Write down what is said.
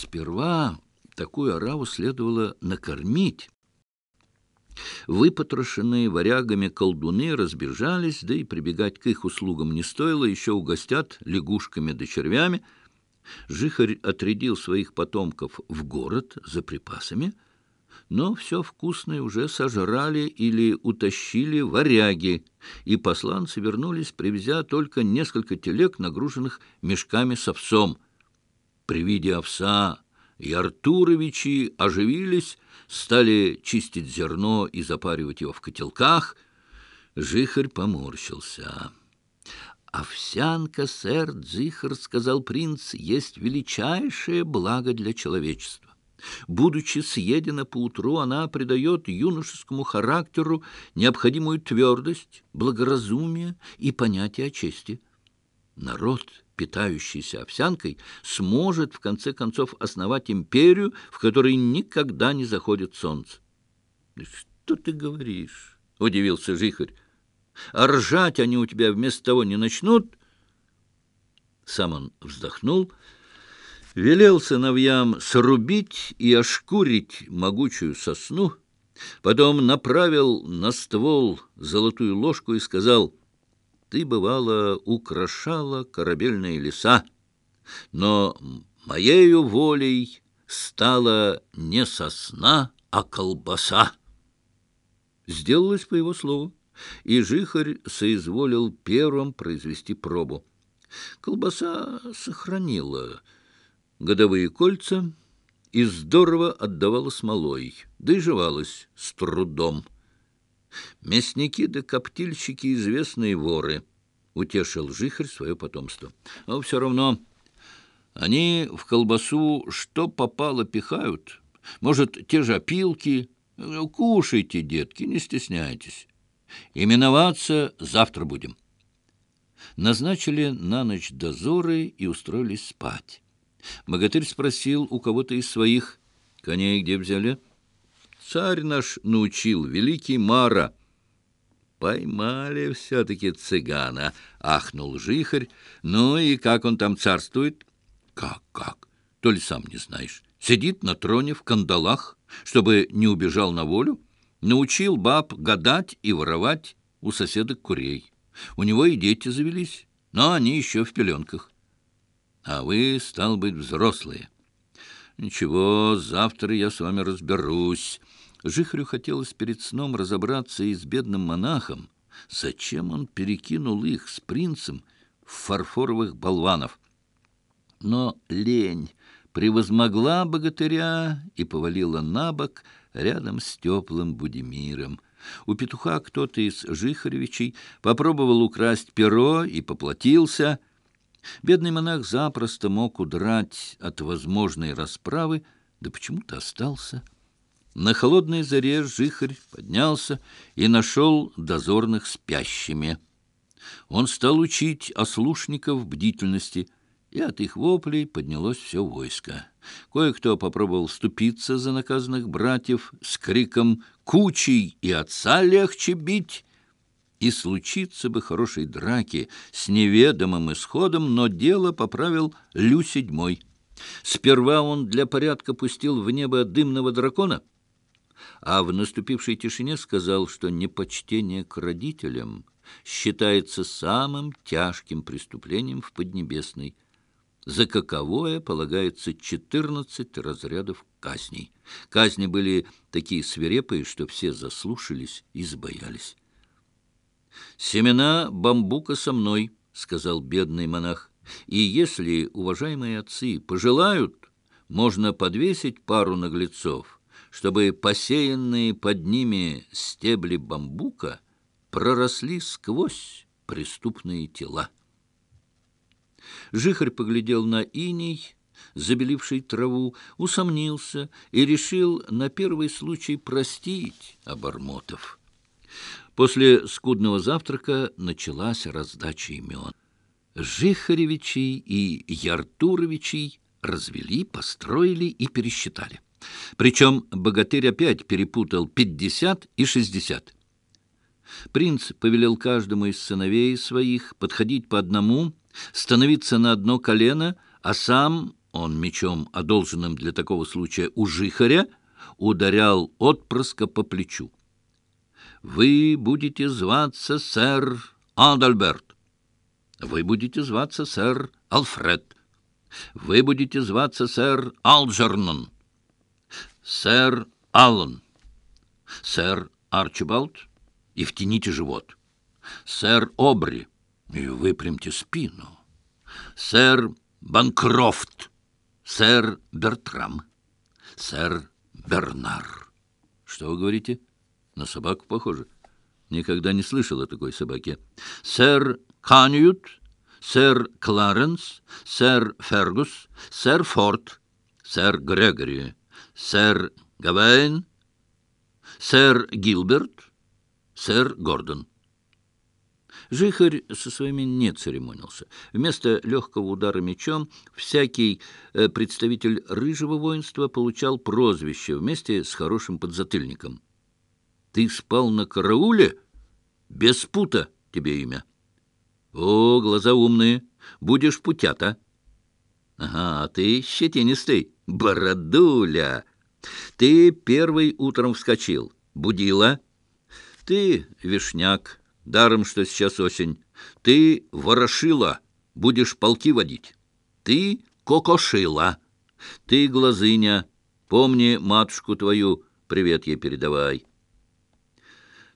Сперва такую ораву следовало накормить. Выпотрошенные варягами колдуны разбежались, да и прибегать к их услугам не стоило, еще угостят лягушками да червями. Жихарь отрядил своих потомков в город за припасами, но все вкусное уже сожрали или утащили варяги, и посланцы вернулись, привезя только несколько телег, нагруженных мешками с овсом — при виде овса и Артуровичи оживились, стали чистить зерно и запаривать его в котелках. Жихарь поморщился. «Овсянка, сэр Дзихар, — сказал принц, — есть величайшее благо для человечества. Будучи съедена поутру, она придает юношескому характеру необходимую твердость, благоразумие и понятие о чести. Народ, питающийся овсянкой, сможет, в конце концов, основать империю, в которой никогда не заходит солнце. — Что ты говоришь? — удивился Жихарь. — А ржать они у тебя вместо того не начнут? Сам он вздохнул, велел ты, бывало, украшала корабельные леса, но моею волей стала не сосна, а колбаса. Сделалось по его слову, и жихарь соизволил первым произвести пробу. Колбаса сохранила годовые кольца и здорово отдавала смолой, да и жевалась с трудом. Мясники да коптильщики — известные воры, — утешил жихарь свое потомство. Но все равно они в колбасу что попало пихают. Может, те же опилки. Кушайте, детки, не стесняйтесь. Именоваться завтра будем. Назначили на ночь дозоры и устроились спать. Богатырь спросил у кого-то из своих «Коней где взяли?» «Царь наш научил, великий Мара». Поймали все-таки цыгана, ахнул жихарь. Ну и как он там царствует? Как, как? То ли сам не знаешь. Сидит на троне в кандалах, чтобы не убежал на волю. Научил баб гадать и воровать у соседок курей. У него и дети завелись, но они еще в пеленках. Жихрю хотелось перед сном разобраться и с бедным монахом, зачем он перекинул их с принцем в фарфоровых болванов. Но лень превозмогла богатыря и повалила на бок рядом с теплым Будимиром. У петуха кто-то из Жихаревичей попробовал украсть перо и поплатился. Бедный монах запросто мог удрать от возможной расправы, да почему-то остался на холодной заре жихарь поднялся и нашел дозорных спящими. Он стал учить ослушников бдительности, и от их воплей поднялось все войско. Кое-кто попробовал ступиться за наказанных братьев с криком «Кучей и отца легче бить!» И случиться бы хорошей драки с неведомым исходом, но дело поправил Лю седьмой. Сперва он для порядка пустил в небо дымного дракона — а в наступившей тишине сказал, что непочтение к родителям считается самым тяжким преступлением в Поднебесной, за каковое полагается четырнадцать разрядов казней. Казни были такие свирепые, что все заслушались и сбоялись. «Семена бамбука со мной», — сказал бедный монах, — «и если, уважаемые отцы, пожелают, можно подвесить пару наглецов, чтобы посеянные под ними стебли бамбука проросли сквозь преступные тела. Жихарь поглядел на иней, забеливший траву, усомнился и решил на первый случай простить обормотов. После скудного завтрака началась раздача имен. Жихаревичей и Яртуровичей развели, построили и пересчитали. Причем богатырь опять перепутал пятьдесят и шестьдесят. Принц повелел каждому из сыновей своих подходить по одному, становиться на одно колено, а сам, он мечом, одолженным для такого случая у жихаря, ударял отпрыска по плечу. «Вы будете зваться сэр Адальберт. Вы будете зваться сэр Алфред. Вы будете зваться сэр Алджернон». Сэр Аллан. Сэр Арчибалд. И втяните живот. Сэр Обри. И выпрямьте спину. Сэр Банкрофт. Сэр Бертрам. Сэр Бернар. Что вы говорите? На собаку похоже. Никогда не слышал о такой собаке. Сэр Каньют, сэр Кларенс, сэр Фергус, сэр Форд, сэр Грегори, сэр Гавейн, сэр Гилберт, сэр Гордон. Жихарь со своими не церемонился. Вместо легкого удара мечом всякий э, представитель рыжего воинства получал прозвище вместе с хорошим подзатыльником. «Ты спал на карауле? Без пута тебе имя». «О, глаза умные! Будешь путята!» «Ага, а ты щетинистый, «Бородуля, ты первый утром вскочил, будила. Ты вишняк, даром, что сейчас осень. Ты ворошила, будешь полки водить. Ты кокошила. Ты глазыня, помни матушку твою, привет ей передавай».